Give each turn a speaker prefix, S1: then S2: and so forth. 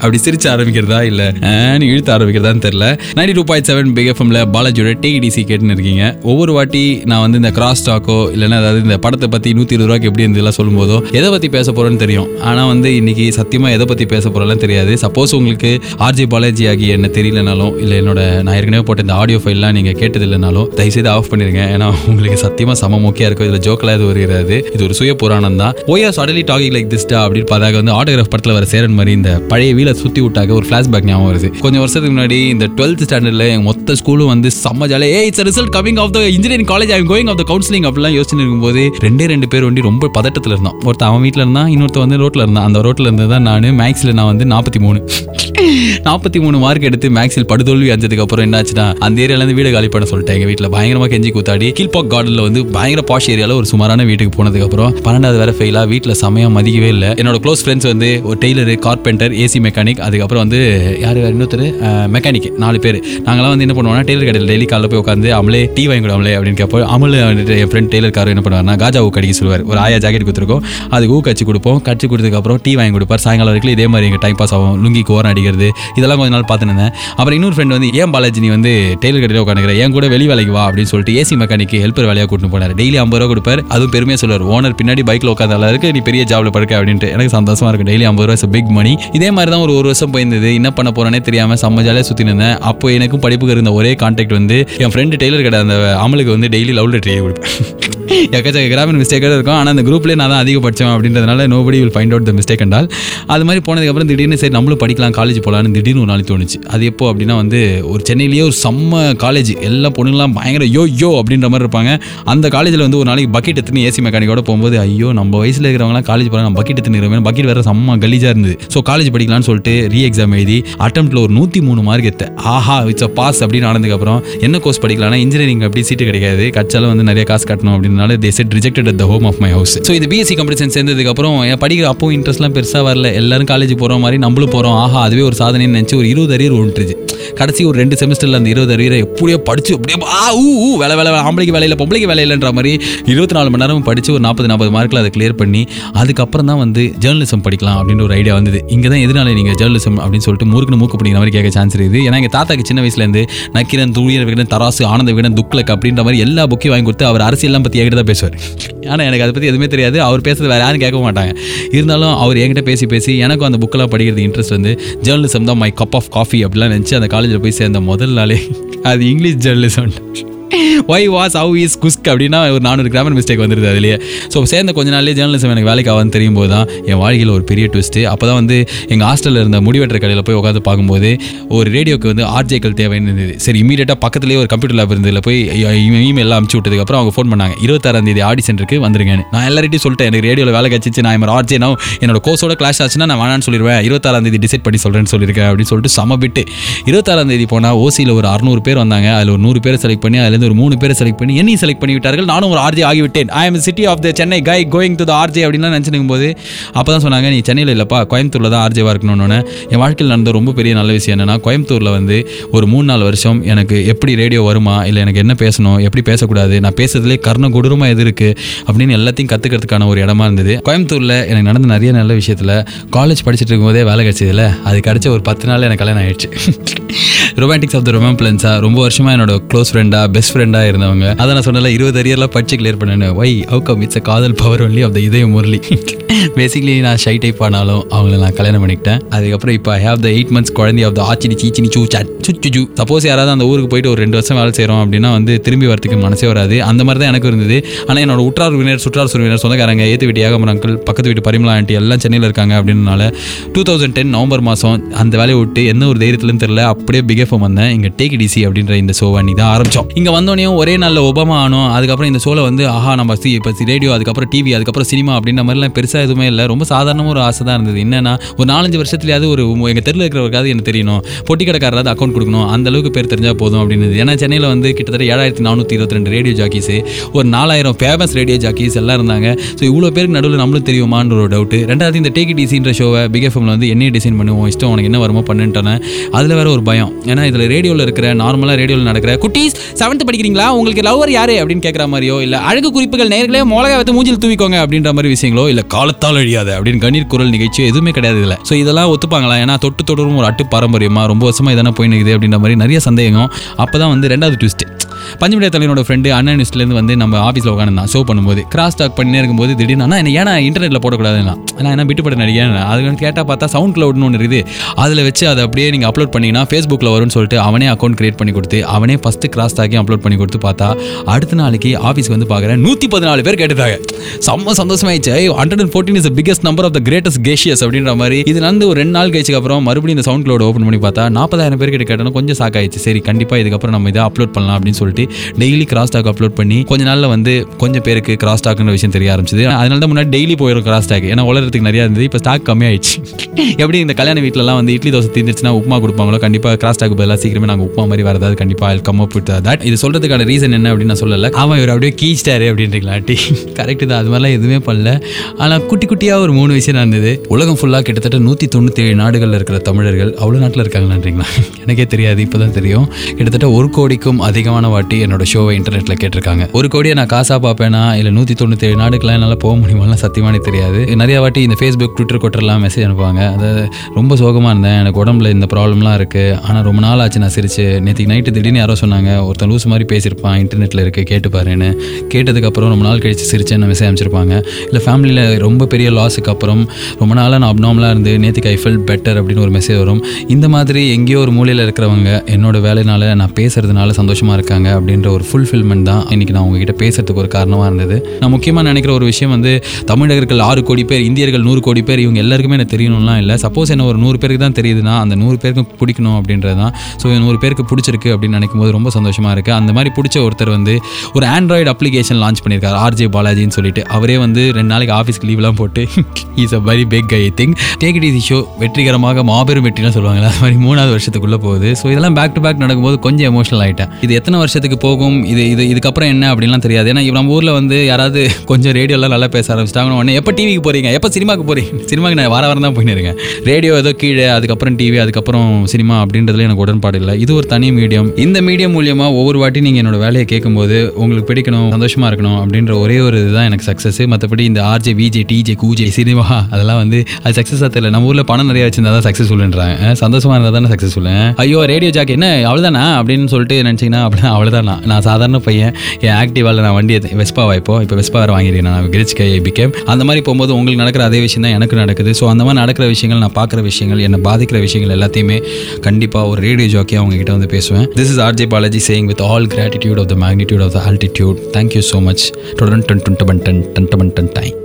S1: அப்படி சிரிச்ச ஆரம்பிக்கிறதா இல்ல? நீ இழுத்து ஆரம்பிக்கிறதான்னு தெரியல. Ninety two point seven big எஃப்எம்ல பாலாஜியோட டிடிசி கேட்டுன்னு இருக்கீங்க. ஒவ்வொரு வாட்டி நான் வந்து இந்த கிராஸ் டாக்கோ இல்லைன்னா அதாவது இந்த படத்தை பத்தி நூத்தி இருபது ரூபாய்க்கு எப்படி இருந்ததுலாம் சொல்லும் போதோ எதை பத்தி பேச போறோம்னு தெரியும். ஆனா வந்து இன்னைக்கு சத்தியமா எதை பத்தி பேச போறோம்லாம் தெரியாது. சப்போஸ் உங்களுக்கு ஆர்ஜே பாலாஜி ஆகி என்ன தெரியலனாலும் இல்ல என்னோட நான் ஏற்கனவே போட்ட இந்த ஆடியோ ஃபைல்லாம் நீங்க கேட்டது இல்லைனாலும் தயவுசெய்து ஆஃப் பண்ணிருங்க ஏன்னா உங்களுக்கு சத்தியமா சம முக்கியா இருக்கும் இதுல ஜோக்கெல்லாம் இது வருகிறது. இது ஒரு சுய புராணம் தான் ஓயா சடலி டாகிங் லைக் திஸ்டா அப்படின்னு பார்த்தாக்க வந்து ஆட்டோகிராஃப் படத்தில் வர சேரன் மாதிரி இந்த பழைய வீலை சுற்றி விட்டாக்க ஒரு ஃப்ளாஷ்பேக் ஞாபகம் வருது. கொஞ்சம் வருஷத்துக்கு முன்னாடி இந்த டுவெல்த் ஸ்டாண்டர்டில் எங்கள் மொத்த ஸ்கூலும் வந்து செம்ம ஜாலியாக ஏ it's result coming of the engineering college I'm going of the counselling அப்படிலாம் யோசிச்சு இருக்கும்போது ரெண்டே ரெண்டு பேர் வண்டி ரொம்ப பதட்டத்தில் இருந்தோம் ஒருத்தன் அவன் வீட்டில் இருந்தான் இன்னொருத்த வந்து ரோட்டில் இருந்தான். அந்த ரோட்டில் இருந்து தான் நான் மேக்ஸில் நான் வந்து நாற்பத்தி மூணு நாற்பத்தி மூணு மார்க் எடுத்து மேக்ஸில் படுதோல்வி அஞ்சதுக்கு அப்புறம் என்னாச்சுன்னா அந்த ஏரியாலேருந்து வீடு காலி பண்ண சொல்லிட்டேன் எங்கள் வீட்டில் பயங்கரமாக கெஞ்சி கூத்தாடி. கீழ்பாக் கார்டனில் வந்து பயங்கர பாஷ் ஏரியாவில் ஒரு சுமாரான வீட்டுக்கு போனதுக்கப்புறம் பன்னெண்டாவது வேற ஃபெயிலாக வீட்டில் செமையாக மதிக்கவே இல்லை. என்னோட க்ளோஸ் ஃப்ரெண்ட்ஸ் வந்து ஒரு டெய்லரு கார்பெண்டர் ஏசி மெக்கானிக் அதுக்கப்புறம் வந்து யார் இன்னொருத்தர்? மெக்கானிக் நாலு பேர். நாங்களாம் வந்து என்ன பண்ணுவோம்னா டெய்லர் கடையில் டெய்லி காலையில் போய் உட்காந்து அமலே டீ வாங்கி கொடு அமலே அப்படின்னு கேட்போம். அமல் வந்துட்டு என் ஃப்ரெண்ட் டெய்லர் கார் என்ன பண்ணுவார்னா காஜா ஊ கடிக்க சொல்லுவார். ஒரு ஆயா ஜாக்கெட் கொடுத்துருக்கோம். அதுக்கு ஊ கச்சி கொடுப்போம். கச்சி கொடுத்ததுக்கப்புறம் டீ வாங்கி கொடுப்பார். சாயங்காலம் வரைக்கும் இதே மாதிரி எங்கள் டைம் பாஸ் ஆகும். லுங்கி ஓரம் அடிக்கிறது இதெல்லாம் கொஞ்ச நாள் பார்த்துருந்தேன் அப்புறம் இன்னொரு ஃப்ரெண்ட் வந்து ஏன் பாலாஜி நீ வந்து டெய்லர் கடையில் உட்காந்துக்கிற என் கூட வெளி வேலைக்கு வா அப்படின்னு சொல்லிட்டு ஏசி மெக்கானிக் ஹெல்ப்பர் வேலையாக கூட்டிட்டு போனார். டெய்லி ஐம்பது ரூபா கொடுப்பார். அதுவும் பெருமையாக சொல்லுவார். ஓனர் பின்னாடி பைக்கில் உட்காந்தால இருக்கு நீ பெரிய ஜாப்ல படுக்க அப்படின்ட்டு. எனக்கு சந்தோஷமா இருக்கும். டெய்லி ஐம்பது ரூபா பிக் மணி இதே மாதிரி தான் ஒரு ஒரு வருஷம் போயிருந்தது. என்ன பண்ண போகிறேனே தெரியாம செம்ம ஜாலியாக சுற்றி இருந்தேன். அப்போ எனக்கும் படிப்புக்கு இருந்த ஒரே கான்டாக்ட் வந்து என் ஃப்ரெண்டு டெய்லர் கடை அந்த அமலுக்கு வந்து டெய்லி லவ் லெட்டர் கொடுப்பேன். எக்கச்சக்க கிராமின் மிஸ்டேக்காக இருக்கும். ஆனால் அந்த குரூப்லேயே நான் தான் அதிக படித்தேன் அப்படின்றதுனால nobody will find out the mistake என்றால் அது மாதிரி போனதுக்கப்புறம் திடீர்னு சரி நம்மளும் படிக்கலாம் காலேஜ் போகலான்னு திடீர்னு ஒரு நாள் தோணுச்சு. அது எப்போ அப்படின்னா வந்து ஒரு சென்னையிலேயே ஒரு செம்ம காலேஜ் எல்லா பொண்ணுங்களாம் பயங்கர யோ யோ அப்படின்ற மாதிரி இருப்பாங்க. அந்த காலேஜில் வந்து ஒரு நாளைக்கு பக்கெட் எடுத்துன்னு ஏசி மெக்கானிக்கோட போகும்போது ஐயோ நம்ம வயசில் இருக்கிறவங்களாம் காலேஜ் போகிறாங்க பக்கெட் எடுத்துன்னு பக்கெட் வேறு செம்ம கலீஜாக இருந்தது. ஸோ காலேஜ் படிக்கலாம்னு சொல்லிட்டு ரீ எக்ஸாம் எழுதி அட்டம்ப்டில் ஒரு நூற்றி மூணு மார்க் எடுத்தேன். ஆஹா இட்ஸ் அ பாஸ் அப்படின்னு ஆனதுக்கப்புறம் என்ன கோர்ஸ் படிக்கலாம்னா இன்ஜினியரிங் அப்படி சீட்டு கிடைக்காது. கட்சாலும் வந்து நிறைய காசு கட்டணும் அப்படின்னு அப்படின்னால they said rejected at the home of my house so இது பிஎஸ்சி கம்ப்யூட்டர் சயின்ஸ் சேர்ந்ததுக்கு அப்புறம் என் படிக்கிற அப்பவும் இன்ட்ரெஸ்ட்லாம் பெருசாக வரல. எல்லாரும் காலேஜ் போகிற மாதிரி நம்மளும் போகிறோம் ஆஹா அதுவே ஒரு சாதனைன்னு நினச்சி ஒரு இருபது அரியர் ஒன்றுச்சு கடைசி ஒரு ரெண்டு செமஸ்டரில் அந்த இருபது அரியரை எப்படியோ படிச்சு அப்படியே ஆ ஊ ஊ வேலை வேலை ஆம்பளைக்கு வேலையில் பொம்பளைக்கு வேலையில்ன்ற மாதிரி இருபத்தி நாலு மணி நேரம் படித்து ஒரு நாற்பது நாற்பது மார்க்கில் அதை கிளியர் பண்ணி அதுக்கப்புறம் தான் வந்து ஜேர்னலிசம் படிக்கலாம் அப்படின்ற ஒரு ஐடியா வந்தது. இங்கே தான் எதனால நீங்கள் ஜேர்னலிசம் அப்படின்னு சொல்லிட்டு மூர்க்குன்னு மூக்கு பிடிக்கிற மாதிரி கேட்க சான்ஸ் இருக்குது. ஏன்னா எங்கள் தாத்தாக்கு சின்ன வயசுலேருந்து நக்கிரன் தூயர் விகடன் தராசு ஆனந்த விகடன் துக்லக் அப்படின்ற மாதிரி எல்லா புக்கையும் வாங்கி கொடுத்து அவர் அரசியல்லாம் பற்றி என்கிட்ட தான் பேசுவார். ஆனால் எனக்கு அதை பற்றி எதுவுமே தெரியாது. அவர் பேசுறது வேறு யாரும் கேட்க மாட்டாங்க. இருந்தாலும் அவர் என்கிட்ட பேசி பேசி எனக்கும் அந்த புக்கெல்லாம் படிக்கிறது இன்ட்ரெஸ்ட் வந்து ஜேர்னலிசம் தான் மை கப் ஆஃப் காஃபி அப்படிலாம் நினச்சி அந்த காலேஜில் போய் சேர்ந்த முதல் நாளே அது English journalism why was how is குஸ்க் அப்படின்னா ஒரு நானூறு கிராமர் மிஸ்டேக் வந்துருது அதுலேயே. ஸோ சேர்ந்த கொஞ்ச நாள்லேயே ஜேர்னலிசம் எனக்கு வேலைக்கு ஆகாதுன்னு தெரியும் போது தான் என் வாழ்க்கையில் ஒரு பெரிய ட்விஸ்ட்டு அப்போ தான் வந்து எங்கள் ஹாஸ்டலில் இருந்த முடிவெட்டுற கடையில் போய் உட்காந்து பார்க்கும்போது ஒரு ரேடியோக்கு வந்து ஆர்ஜேக்கள் தேவைன்னு இருந்தது. சரி இமீடியட்டாக பக்கத்துலேயே ஒரு கம்ப்யூட்டர் லேப் இருந்ததில் போய் இமெயில் எல்லாம் அமுச்சு விட்டதுக்கப்புறம் அவங்க ஃபோன் பண்ணாங்க. இருபத்தாறாம் தேதி ஆடி சென்டருக்கு வந்துருங்கன்னு. நான் எல்லார்ட்டையும் சொல்லிட்டேன் எனக்கு ரேடியோவில் வேலை கிடச்சிச்சு நான் என் ஆர்ஜே நான் என்னோட கோர்ஸோட கிளாஸ் ஆச்சுன்னா நான் வேணான்னு சொல்லிடுவேன் இருபத்தாறாம் தேதி டிசைட் பண்ணி சொல்கிறேன்னு சொல்லியிருக்கேன் அப்படின்னு சொல்லிட்டு சம பிட்டு இருபத்தாறாம் தேதி போனால் ஓசியில் ஒரு அறுநூறு பேர் வந்தாங்க. அதில் ஒரு நூறு பேர் செலக்ட் பண்ணி அதில் இருந்து ஒரு மூணு பேரை செலக்ட் பண்ணி என்னையும் செலக்ட் பண்ணி விட்டார்கள். நானும் ஒரு RJ ஆகிவிட்டேன். I am city of the Chennai guy going to the RJ அப்படின்லாம் நினச்சிருக்கும் போது அப்போ தான் சொன்னாங்க நீ சென்னையில் இல்லைப்பா கோயம்புத்தூரில் தான் ஆர்ஜேவாக இருக்கணும்னு. என் வாழ்க்கையில் நடந்த ரொம்ப பெரிய நல்ல விஷயம் என்னென்னா கோயம்புத்தூரில் வந்து ஒரு மூணு நாலு வருஷம் எனக்கு எப்படி ரேடியோ வருமா இல்லை எனக்கு என்ன பேசணும் எப்படி பேசக்கூடாது நான் பேசுறதுலே கர்ண கொடூரமாக எது இருக்குது அப்படின்னு எல்லாத்தையும் கற்றுக்கிறதுக்கான ஒரு இடமா இருந்தது. கோயம்புத்தூரில் எனக்கு நடந்த நிறைய நல்ல விஷயத்தில் காலேஜ் படிச்சுட்டு இருக்கும்போதே வேலை கிடச்சதில்ல அது கிடச்ச ஒரு பத்து நாள் எனக்கு கல்யாணம் ஆயிடுச்சு. ரொமான்டிக்ஸ் ஆஃப் த ரொமாம்பிளன்ஸா ரொம்ப வருஷமாக என்னோட க்ளோஸ் ஃப்ரெண்டாக பெஸ்ட் ஃப்ரெண்டாக இருந்தவங்க. அதை நான் சொன்னல இருபது அரியர்லாம் படிச்சு கிளியர் பண்ணேன் வை ஹவு கம் இட்ஸ் காதல் பவர் ஒன்லி ஆஃப் த இதய முரளி? பேசிக்லி நான் ஷை டைப் ஆனாலும் அவங்கள நான் கல்யாணம் பண்ணிக்கிட்டேன். அதுக்கப்புறம் இப்போ I have the eight months குழந்தை ஆஃப் த ஆச்சினி சீச்சினி சூ சட் சுச்சு சப்போஸ் யாராவது அந்த ஊருக்கு போயிட்டு ஒரு ரெண்டு வருஷம் வேலை செய்கிறோம் அப்படின்னா வந்து திரும்பி வரதுக்கு மனசே வராது. அந்த மாதிரி தான் எனக்கு இருந்தது. ஆனால் என்னோட உற்றார் உறவினர் சுற்றார் உறவினர் சொந்தக்காரங்க ஏற்று வீட்டு ஏகமர் அங்கிள் பக்கத்து வீட்டு பரிமளா ஆண்டி எல்லாம் சென்னையில் இருக்காங்க அப்படின்றனால டூ தௌசண்ட் டென் நவம்பர் மாதம் அந்த வேலையை விட்டு என்ன ஒரு தைரியத்துலன்னு தெரியல அப்படியே பிகேஃபம் வந்தேன். இங்கே டேக் டிசி அப்படின்ற இந்த ஷோவை நீ தான் ஆரம்பித்தோம் இங்கே வந்தோடனே ஒரே நாளில் ஒபாமா ஆனோம். அதுக்கப்புறம் இந்த ஷோவில் வந்து ஆஹா நம்ம சி இப்போ ரேடியோ அதுக்கப்புறம் டிவி அதுக்கப்புறம் சினிமா அப்படின்ற மாதிரிலாம் பெருசாக எதுவுமே இல்லை. ரொம்ப சாதாரணமாக ஒரு ஆசை தான் இருந்தது. என்னன்னா ஒரு நாலஞ்சு வருஷத்துலையாவது ஒரு எங்கள் தெருவில் இருக்கிறவருக்காவது எனக்கு தெரியணும். பொட்டி கடைக்காரராவது அக்கௌண்ட் கொடுக்கணும். அந்த அளவுக்கு பேர் தெரிஞ்சால் போதும் அப்படின்னு ஏன்னா சென்னையில் வந்து கிட்டத்தட்ட ஏழாயிரத்தி நானூற்றி இருபத்தி ரெண்டு ரேடியோ ஜாக்கீஸ் ஒரு நாலாயிரம் ஃபேமஸ் ரேடியோ ஜாக்கீஸ் எல்லாம் இருந்தாங்க. ஸோ இவ்வளோ பேருக்கு நடுவில் நம்மளும் தெரியுமான்ற ஒரு டவுட் ரெண்டாவது இந்த டேக் டிசின்ற ஷோவை பிக் எஃப்எம்ல வந்து என்னையே டிசைன் பண்ணுவோம். இஷ்டம் உனக்கு என்ன வருமோ பண்ணுன்ட்டானே அதில் வேற ஒரு பயம். ஏன்னா இதில் ரேடியோவில் இருக்கிற நார்மலாக ரேடியோவில் நடக்கிற குட்டீஸ் செவன்த் படிக்கிறீங்களா? உங்களுக்கு லவ்வர் யாரு? அப்படின்னு கேட்குற மாதிரியோ இல்லை அழகு குறிப்புகள் நேர்களே மிளகா வைத்து மூஞ்சில் தூவிக்கோங்க அப்படின்ற மாதிரி விஷயங்களோ இல்லை காலத்தால் அழியாத அப்படின்னு கண்ணீர் குரல் நிகழ்ச்சி எதுவுமே கிடையாது இல்லை ஸோ இதெல்லாம் ஒத்துப்பாங்களா? ஏன்னா தொட்டு தொடரும் ஒரு அட்டு பாரம்பரியமா ரொம்ப வருஷமா இதெல்லாம் போய் இருக்குது அப்படின்ற மாதிரி நிறைய சந்தேகம் அப்போ தான் வந்து ரெண்டாவது ட்விஸ்ட் பஞ்சமிடைய தலைவனோட ஃப்ரெண்டு அன்னனிஸ்ட்லேருந்து வந்து நம்ம ஆஃபீஸில் உட்காந்துருந்தான் ஷோ பண்ணும்போது கிராஸ் டாக் பண்ணினே இருக்கும்போது திடீர்னு ஆனால் என்ன ஏன்னா இன்டர்நெட்டில் போடக்கூடாதுன்னா? நான் என்ன விட்டுப்பட நடிகேன் அது வந்து கேட்டால் பார்த்தா சவுண்ட் க்ளவுட்னு ஒன்று இருக்குது. அதில் வச்சு அதை அப்படியே நீங்கள் அப்லோட் பண்ணிங்கன்னா ஃபேஸ்புக்கில் வரும்னு சொல்லிட்டு அவனே அக்கௌண்ட் கிரியேட் பண்ணி கொடுத்து அவனே ஃபஸ்ட்டு கிராஸ் டாக்கையும் அப்லோட் பண்ணி கொடுத்து பார்த்தா அடுத்த நாளைக்கு ஆஃபீஸ்க்கு வந்து பார்க்குறேன் நூற்றி பதினாலு பேர் கேட்டுட்டாங்க. செம்ம சந்தோஷமாயிடுச்சு. Hundred and fourteen is biggest number of the greatest Cassius அப்படின்ற மாதிரி. இது நடந்து ஒரு ரெண்டு நாள் கழிச்சுக்கு அப்புறம் மறுபடியும் இந்த சவுண்ட் க்ளவுட் ஓப்பன் பண்ணி பார்த்தா நாற்பதாயிரம் பேர் கிட்ட கேட்டோம் கொஞ்சம் சாக்காயிடுச்சு ஆயிடுச்சு. சரி கண்டிப்பாக இதுக்கப்புறம் நம்ம இதை அப்லோட் பண்ணலாம் அப்படின்னு சொல்லிட்டு டெய்லி கிராஸ் டாக் அப்லோட் பண்ணி கொஞ்ச நாள்ல வந்து கொஞ்சம் பேருக்கு கிராஸ் டாக்ன்ற விஷயம் தெரிய ஆரம்பிச்சது. அதனால தான் முன்னாடி டெய்லி போயிடும் கிராஸ் டாக் ஏன்னா உலகத்துக்கு நிறைய இருந்தது இப்போ ஸ்டாக் கம்மியாயிடுச்சு. எப்படி இந்த கல்யாண வீட்டிலலாம் வந்து இட்லி தோசை தீர்ந்துச்சுன்னா உப்புமா கொடுப்பாங்களோ கண்டிப்பாக கிராஸ் டாக் பதிலாக சீக்கிரமே நாங்கள் உப்புமா மாதிரி வரதாவது கண்டிப்பாக கம் அப் வித் தட் இது சொல்கிறதுக்கான ரீசன் என்ன அப்படின்னு நான் சொல்லலை. அவன் இவர் அப்படியே கீச்சிட்டாரு அப்படின்றீங்களா டி கரெக்டு தான். அது மாதிரிலாம் எதுவுமே பண்ணல. ஆனால் குட்டி குட்டியாக ஒரு மூணு விஷயம் நடந்தது. உலகம் ஃபுல்லாக கிட்டத்தட்ட நூற்றி தொண்ணூற்றி ஏழு நாடுகளில் இருக்கிற தமிழர்கள் அவ்வளோ நாட்டில் இருக்காங்களான்றீங்களா? எனக்கே தெரியாது இப்போ தான் தெரியும். கிட்டத்தட்ட ஒரு கோடிக்கும் அதிகமான வாட்டி என்னோட ஷோவை இன்டர்நெட்டில் கேட்டிருக்காங்க. ஒரு கோடியை நான் காசாக பார்ப்பேனா இல்லை நூற்றி தொண்ணூற்றி ஏழு நாடுக்கெல்லாம் என்னால் போக முடியுமாலாம் சத்தியமாக எனக்கு தெரியாது. நிறைய வாட்டி இந்த ஃபேஸ்புக் ட்விட்டர் கொட்டர்லாம் மெசேஜ் அனுப்புவாங்க. அதாவது ரொம்ப சோகமாக இருந்தேன். எனக்கு உடம்புல இந்த ப்ராப்ளம்லாம் இருக்குது ஆனால் ரொம்ப நாள் ஆச்சு நான் சிரிச்சு. நேற்றுக்கு நைட்டு திடீர்னு யாரோ சொன்னாங்க ஒருத்தன் லூஸ் மாதிரி பேசியிருப்பான் இன்டர்நெட்டில் இருக்குது கேட்டு பாருன்னு. கேட்டதுக்கப்புறம் ரொம்ப நாள் கழிச்சு சிரிச்சேன்னு மெசேஜ் அனுப்பிச்சிருப்பாங்க. இல்லை ஃபேமிலியில் ரொம்ப பெரிய லாஸுக்கு அப்புறம் ரொம்ப நாளாக நான் அப்னாமலாக இருந்து நேற்றுக்கு ஐ ஃபெல் பெட்டர் அப்படின்னு ஒரு மெசேஜ் வரும். இந்த மாதிரி எங்கேயோ ஒரு மூலையில் இருக்கிறவங்க என்னோட வேலையினால நான் பேசுறதுனால சந்தோஷமாக இருக்காங்க அப்படின்ற ஒரு ஃபுல்ஃபில்மெண்ட் தான் இன்றைக்கி நான் உங்ககிட்ட பேசுறதுக்கு ஒரு காரணமாக இருந்தது. நான் முக்கியமாக நினைக்கிற ஒரு விஷயம் வந்து தமிழர்கள் ஆறு கோடி பேர் இந்தியர்கள் நூறு கோடி பேர் இவங்க எல்லாருக்குமே எனக்கு தெரியணும்லாம் இல்லை. சப்போஸ் என்ன ஒரு நூறு பேருக்கு தான் தெரியுதுன்னா அந்த நூறு பேருக்கு பிடிக்கணும் அப்படின்றது தான். ஸோ நூறு பேருக்கு பிடிச்சிருக்கு அப்படின்னு நினைக்கும் போது ரொம்ப சந்தோஷமாக இருக்குது அந்த மாதிரி பிடிச்ச ஒருத்தர் வந்து ஒரு ஆண்ட்ராய்டு அப்ளிகேஷன் லான்ச் பண்ணியிருக்காரு ஆர்ஜே பாலாஜின்னு சொல்லிட்டு. அவரே வந்து ரெண்டு நாளைக்கு ஆஃபீஸ்க்கு லீவ்லாம் போட்டு is a very big I think take it is show வெற்றிகரமாக மாபெரும் வெற்றிலாம் சொல்லுவாங்களா அது மாதிரி மூணாவது வருஷத்துக்குள்ளே போகுது. ஸோ இதெல்லாம் பேக் டு பேக் நடக்கும்போது கொஞ்சம் எமோஷனல் ஆகிட்டேன் இது எத்தனை வருஷத்துக்கு போகும் இது இது இதுக்கப்புறம் என்ன அப்படின்லாம் தெரியாது. ஏன்னா நம்ம ஊரில் வந்து யாராவது கொஞ்சம் ரேடியோலாம் நல்லா பேச ஆரம்பிச்சிட்டாங்க உடனே எப்போ டிவிக்கு போகிறீங்க எப்போ சினிமாக்கு போகிறீங்க சினிமாக்கு நான் வார வாரம் தான் போயின்னு இருக்கேன். ரேடியோ ஏதோ கீழே அதுக்கப்புறம் டிவி அதுக்கப்புறம் சினிமா அப்படின்றதுல எனக்கு உடன்பாடு இல்லை. இது ஒரு தனி மீடியம் இந்த மீடியம் மூலியமாக ஒவ்வொரு வாட்டி நீங்கள் என்னோட வேலையை கேட்கும்போது உங்களுக்கு பிடிக்கணும் சந்தோஷமாக இருக்கணும் அப்படின்ற ஒரே ஒரு இதுதான் எனக்கு சக்ஸஸ் மற்றபடி இந்த ஆர்ஜே விஜே டிஜே கூஜே சினிமா அதெல்லாம் வந்து அது சக்ஸஸாக தெரியல. நம்ம ஊரில் பணம் நிறைய வச்சிருந்தா தான் சக்ஸஸ்ஃபுல்ன்றாங்க சந்தோஷமாக இருந்தால் தானே சக்ஸஸ்ஃபுல் ஐயோ ரேடியோ ஜாக் என்ன? அவ்வளோதானா அப்படின்னு சொல்லிட்டு நினச்சிங்கன்னா அப்படின்னா அவ்வளோதான் நான் நான் சாதாரண பையன் என் ஆக்டிவாவில் நான் வண்டி வெஸ்பா வாய்ப்போ இப்போ வெஸ்பா வேறு வாங்கியிருக்கேன் நான் கிரிச் கை பிகேம் அந்த மாதிரி போகும்போது உங்களுக்கு நடக்கிற அதே விஷயம் தான் எனக்கு நடக்குது ஸோ அந்த மாதிரி நடக்கிற விஷயங்கள் நான் பார்க்குற விஷயங்கள் என்னை பாதிக்கிற விஷயங்கள் எல்லாத்தையுமே கண்டிப்பாக ஒரு ரேடியோ ஜாக்கியாக அவங்ககிட்ட வந்து பேசுவேன் this is RJ Balaji saying with all gratitude of the magnitude of the altitude thank you so much டொடன் டன் டன் டன் டன் டன் டன் டைம்